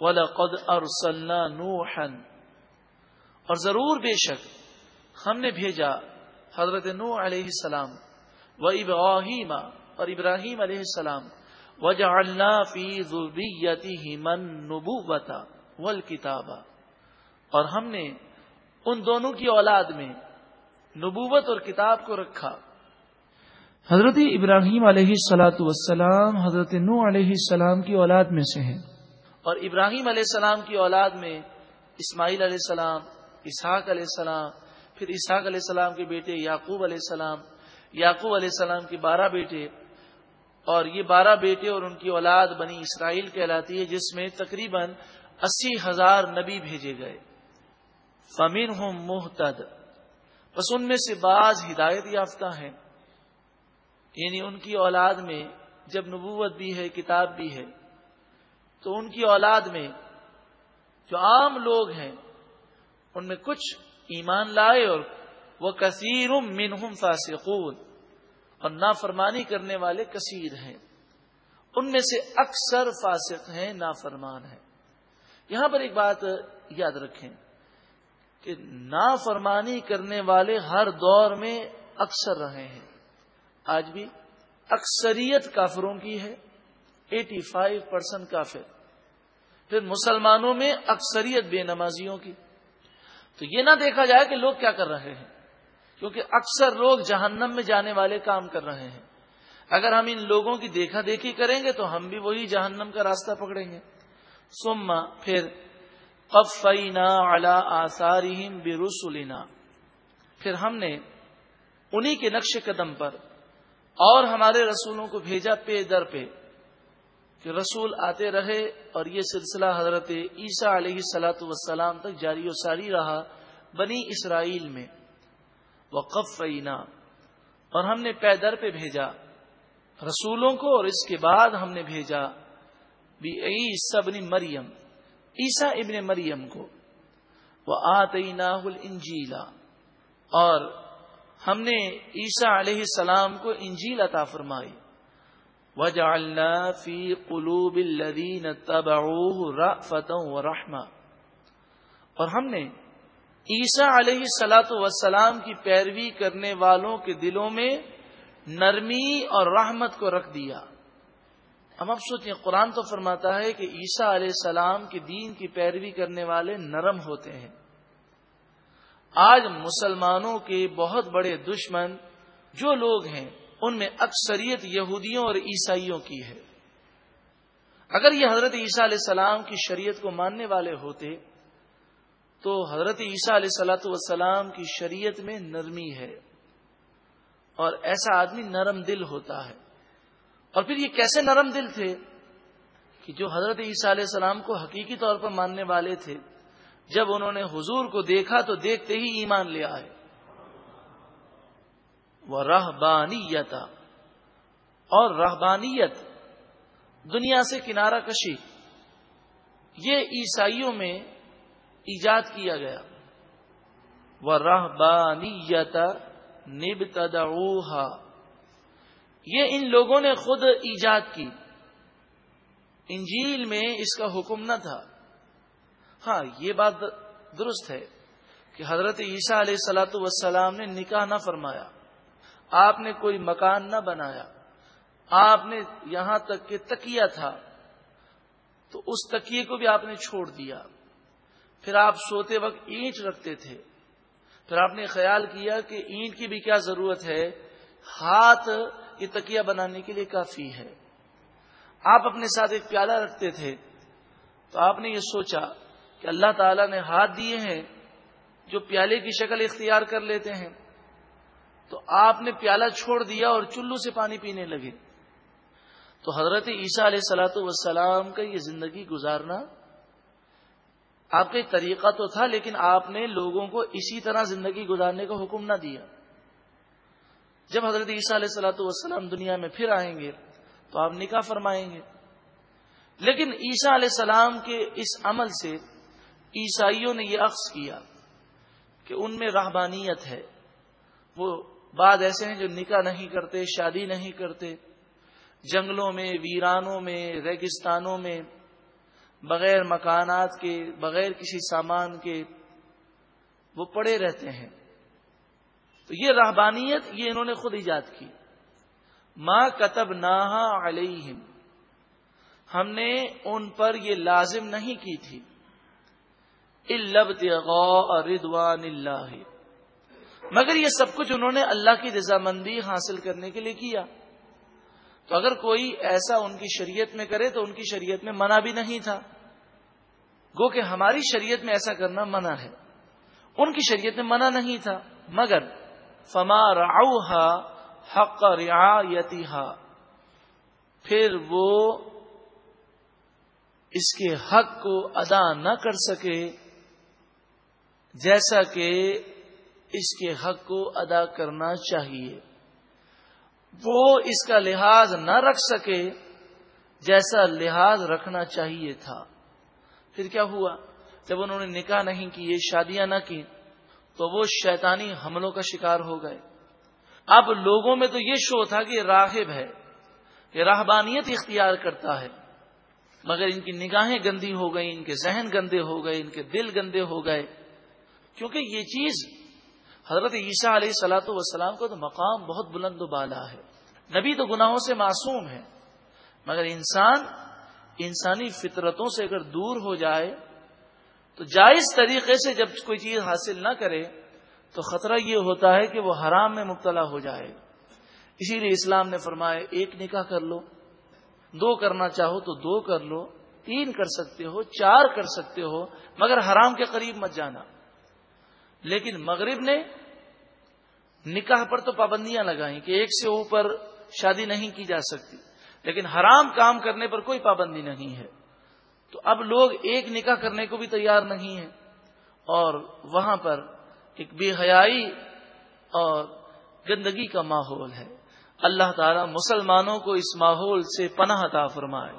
وَلَقَدْ أَرْسَلْنَا نُوحًا۔ اور ضرور بے شک ہم نے بھیجا حضرت نو علیہ السلام و ابراہیم اور ابراہیم علیہ السلام۔ وجعلنا فی ذریتہم النبوۃ والکتاب اور ہم نے ان دونوں کی اولاد میں نبوت اور کتاب کو رکھا۔ حضرت ابراہیم علیہ السلاۃ والسلام حضرت نو علیہ السلام کی اولاد میں سے ہیں۔ اور ابراہیم علیہ السلام کی اولاد میں اسماعیل علیہ السلام، اسحاق علیہ السلام، پھر اسحاق علیہ السلام کے بیٹے یعقوب علیہ السلام، یعقوب علیہ السلام کے بارہ بیٹے اور یہ بارہ بیٹے اور ان کی اولاد بنی اسرائیل کہلاتی ہے، جس میں تقریباً اسی ہزار نبی بھیجے گئے۔ فمین ہوں محتد بس ان میں سے بعض ہدایت یافتہ ہیں۔ یعنی ان کی اولاد میں جب نبوت بھی ہے، کتاب بھی ہے تو ان کی اولاد میں جو عام لوگ ہیں، ان میں کچھ ایمان لائے اور وہ کثیر منہم فاسقون اور نافرمانی کرنے والے کثیر ہیں۔ ان میں سے اکثر فاسق ہیں، نافرمان ہیں۔ یہاں پر ایک بات یاد رکھیں کہ نافرمانی کرنے والے ہر دور میں اکثر رہے ہیں۔ آج بھی اکثریت کافروں کی ہے۔ ایٹی فائیو پرسینٹ کافر۔ پھر مسلمانوں میں اکثریت بے نمازیوں کی۔ تو یہ نہ دیکھا جائے کہ لوگ کیا کر رہے ہیں، کیونکہ اکثر لوگ جہنم میں جانے والے کام کر رہے ہیں۔ اگر ہم ان لوگوں کی دیکھا دیکھی کریں گے تو ہم بھی وہی جہنم کا راستہ پکڑیں گے۔ سما پھر قفینا علی آثارہم برسلنا۔ پھر ہم نے انہی کے نقش قدم پر اور ہمارے رسولوں کو بھیجا پے در پہ کہ رسول آتے رہے اور یہ سلسلہ حضرت عیسیٰ علیہ سلاۃ وسلام تک جاری و ساری رہا بنی اسرائیل میں۔ وقف اور ہم نے پیدر پہ بھیجا۔ رسولوں کو اور اس کے بعد ہم نے بھیجا۔ بھی ابن مریم عیسا ابن مریم کو۔ وہ آتی انجیلا اور ہم نے عیسا علیہ السلام کو انجیل عطا فرمائی۔ وجعلنا فی قلوب الذین تبعوه رأفتا ورحمہ اور ہم نے عیسیٰ علیہ سلاۃ وسلام کی پیروی کرنے والوں کے دلوں میں نرمی اور رحمت کو رکھ دیا۔ ہم اب سوچیں، قرآن تو فرماتا ہے کہ عیسیٰ علیہ السلام کے دین کی پیروی کرنے والے نرم ہوتے ہیں۔ آج مسلمانوں کے بہت بڑے دشمن جو لوگ ہیں ان میں اکثریت یہودیوں اور عیسائیوں کی ہے۔ اگر یہ حضرت عیسیٰ علیہ السلام کی شریعت کو ماننے والے ہوتے، تو حضرت عیسیٰ علیہ سلاۃ والسلام کی شریعت میں نرمی ہے اور ایسا آدمی نرم دل ہوتا ہے۔ اور پھر یہ کیسے نرم دل تھے کہ جو حضرت عیسیٰ علیہ السلام کو حقیقی طور پر ماننے والے تھے، جب انہوں نے حضور کو دیکھا تو دیکھتے ہی ایمان لے آئے۔ وہ رہبانیت اور رہبانیت، دنیا سے کنارہ کشی، یہ عیسائیوں میں ایجاد کیا گیا۔ وہ رہبانیت نب یہ ان لوگوں نے خود ایجاد کی۔ انجیل میں اس کا حکم نہ تھا۔ ہاں یہ بات درست ہے کہ حضرت عیسیٰ علیہ سلاۃ وسلام نے نکاح نہ فرمایا۔ آپ نے کوئی مکان نہ بنایا، آپ نے یہاں تک کہ تکیا تھا، تو اس تکیے کو بھی آپ نے چھوڑ دیا۔ پھر آپ سوتے وقت اینٹ رکھتے تھے۔ پھر آپ نے خیال کیا کہ اینٹ کی بھی کیا ضرورت ہے؟ ہاتھ، یہ تکیا بنانے کے لیے کافی ہے۔ آپ اپنے ساتھ ایک پیالہ رکھتے تھے، تو آپ نے یہ سوچا کہ اللہ تعالی نے ہاتھ دیے ہیں جو پیالے کی شکل اختیار کر لیتے ہیں۔ تو آپ نے پیالہ چھوڑ دیا اور چلو سے پانی پینے لگے۔ تو حضرت عیسیٰ علیہ سلاۃ وسلام کا یہ زندگی گزارنا آپ کا طریقہ تو تھا، لیکن آپ نے لوگوں کو اسی طرح زندگی گزارنے کا حکم نہ دیا۔ جب حضرت عیسیٰ علیہ سلاۃ والسلام دنیا میں پھر آئیں گے تو آپ نکاح فرمائیں گے۔ لیکن عیسیٰ علیہ السلام کے اس عمل سے عیسائیوں نے یہ عکس کیا کہ ان میں رہبانیت ہے۔ وہ بعد ایسے ہیں جو نکاح نہیں کرتے، شادی نہیں کرتے، جنگلوں میں، ویرانوں میں، ریگستانوں میں، بغیر مکانات کے، بغیر کسی سامان کے وہ پڑے رہتے ہیں۔ تو یہ رہبانیت، یہ انہوں نے خود ایجاد کی۔ ماں کتب نہا علیہم ہم نے ان پر یہ لازم نہیں کی تھی۔ ردوان اللہ مگر یہ سب کچھ انہوں نے اللہ کی رضامندی حاصل کرنے کے لیے کیا۔ تو اگر کوئی ایسا ان کی شریعت میں کرے تو ان کی شریعت میں منع بھی نہیں تھا۔ گو کہ ہماری شریعت میں ایسا کرنا منع ہے۔ ان کی شریعت میں منع نہیں تھا۔ مگر فما راؤ حق رعایتی پھر وہ اس کے حق کو ادا نہ کر سکے۔ جیسا کہ اس کے حق کو ادا کرنا چاہیے۔ وہ اس کا لحاظ نہ رکھ سکے جیسا لحاظ رکھنا چاہیے تھا۔ پھر کیا ہوا؟ جب انہوں نے نکاح نہیں کی شادیاں نہ کی، تو وہ شیطانی حملوں کا شکار ہو گئے۔ اب لوگوں میں تو یہ شو تھا کہ راہب ہے، یہ راہبانیت اختیار کرتا ہے۔ مگر ان کی نگاہیں گندی ہو گئی ان کے ذہن گندے ہو گئے، ان کے دل گندے ہو گئے۔ کیونکہ یہ چیز حضرت عیسیٰ علیہ سلاۃ وسلام کا تو مقام بہت بلند و بالا ہے۔ نبی تو گناہوں سے معصوم ہے مگر انسان انسانی فطرتوں سے اگر دور ہو جائے، تو جائز طریقے سے جب کوئی چیز حاصل نہ کرے، تو خطرہ یہ ہوتا ہے کہ وہ حرام میں مبتلا ہو جائے۔ اسی لیے اسلام نے فرمایا، ایک نکاح کر لو، دو کرنا چاہو تو دو کر لو، تین کر سکتے ہو، چار کر سکتے ہو، مگر حرام کے قریب مت جانا۔ لیکن مغرب نے نکاح پر تو پابندیاں لگائیں کہ ایک سے اوپر شادی نہیں کی جا سکتی، لیکن حرام کام کرنے پر کوئی پابندی نہیں ہے۔ تو اب لوگ ایک نکاح کرنے کو بھی تیار نہیں ہیں۔ اور وہاں پر ایک بے حیائی اور گندگی کا ماحول ہے۔ اللہ تعالی مسلمانوں کو اس ماحول سے پناہ عطا فرمائے۔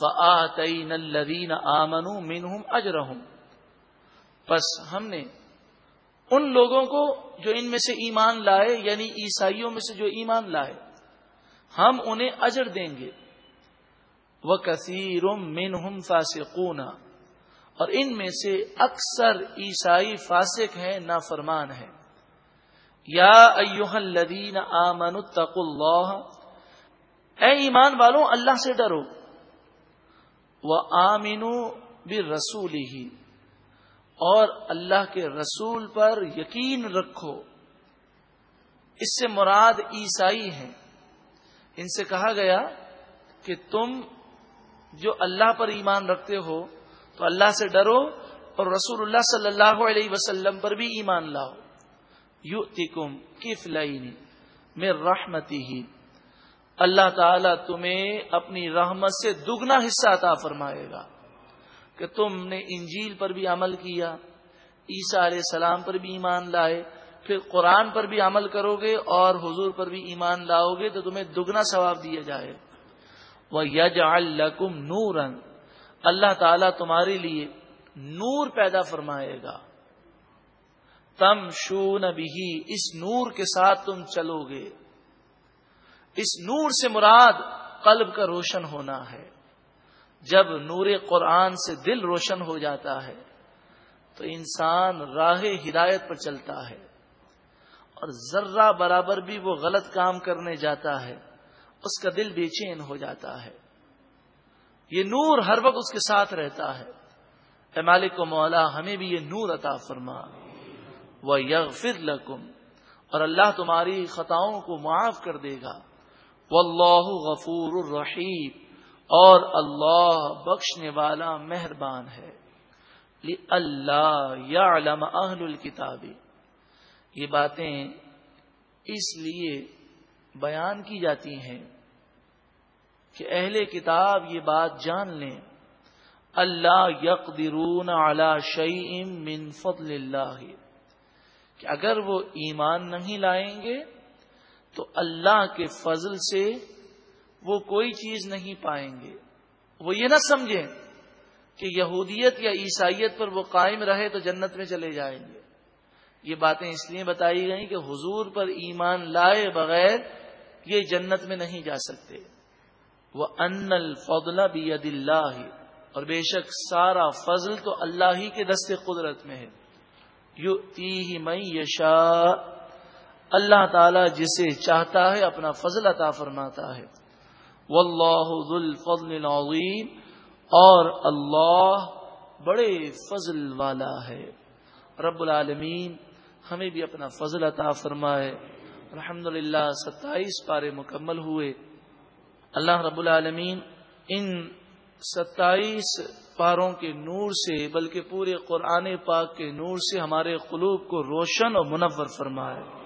فآتین الذین آمنوا منہم اجرہم پس ہم نے ان لوگوں کو جو ان میں سے ایمان لائے یعنی عیسائیوں میں سے جو ایمان لائے، ہم انہیں اجر دیں گے۔ وہ کثیر منہم فاسقون۔ اور ان میں سے اکثر عیسائی فاسق ہیں، نافرمان ہیں۔ یا ایوہ الذین آمنوا اتقوا اللہ۔ اے ایمان والوں، اللہ سے ڈرو۔ وہ آمینو بھی ہی اور اللہ کے رسول پر یقین رکھو۔ اس سے مراد عیسائی ہیں۔ ان سے کہا گیا کہ تم جو اللہ پر ایمان رکھتے ہو تو اللہ سے ڈرو اور رسول اللہ صلی اللہ علیہ وسلم پر بھی ایمان لاؤ۔ یو تکم کف میں رحمتی ہی اللہ تعالی تمہیں اپنی رحمت سے دگنا حصہ عطا فرمائے گا۔ کہ تم نے انجیل پر بھی عمل کیا، عیسیٰ علیہ السلام پر بھی ایمان لائے، پھر قرآن پر بھی عمل کرو گے اور حضور پر بھی ایمان لاؤ گے تو تمہیں دگنا ثواب دیا جائے۔ وہ یج الکم نور اللہ تعالیٰ تمہارے لیے نور پیدا فرمائے گا۔ تم شو بھی اس نور کے ساتھ تم چلو گے اس نور سے مراد قلب کا روشن ہونا ہے۔ جب نور قرآن سے دل روشن ہو جاتا ہے، تو انسان راہ ہدایت پر چلتا ہے اور ذرہ برابر بھی وہ غلط کام کرنے جاتا ہے، اس کا دل بے چین ہو جاتا ہے۔ یہ نور ہر وقت اس کے ساتھ رہتا ہے۔ اے مالک و مولا، ہمیں بھی یہ نور عطا فرما۔ وہ یغفر لکم اور اللہ تمہاری خطاؤں کو معاف کر دے گا۔ واللہ غفور الرحیم اور اللہ بخشنے والا مہربان ہے۔ اللہ یا علم اہل الکتابی یہ باتیں اس لیے بیان کی جاتی ہیں کہ اہل کتاب یہ بات جان لیں۔ اللہ یقدرون علی شعیم من فضل اللہ۔ کہ اگر وہ ایمان نہیں لائیں گے تو اللہ کے فضل سے وہ کوئی چیز نہیں پائیں گے۔ وہ یہ نہ سمجھیں کہ یہودیت یا عیسائیت پر وہ قائم رہے تو جنت میں چلے جائیں گے۔ یہ باتیں اس لیے بتائی گئیں کہ حضور پر ایمان لائے بغیر یہ جنت میں نہیں جا سکتے۔ وہ ان الفضلہ بید اللہ، اور بے شک سارا فضل تو اللہ ہی کے دست قدرت میں ہے۔ یو تی میں یشا اللہ تعالی جسے چاہتا ہے اپنا فضل عطا فرماتا ہے۔ واللہ ذو الفضل العظیم، اور اللہ بڑے فضل والا ہے۔ رب العالمین ہمیں بھی اپنا فضل عطا فرمائے۔ الحمد للہ ستائیس پارے مکمل ہوئے۔ اللہ رب العالمین ان ستائیس پاروں کے نور سے، بلکہ پورے قرآن پاک کے نور سے ہمارے قلوب کو روشن اور منور فرمائے۔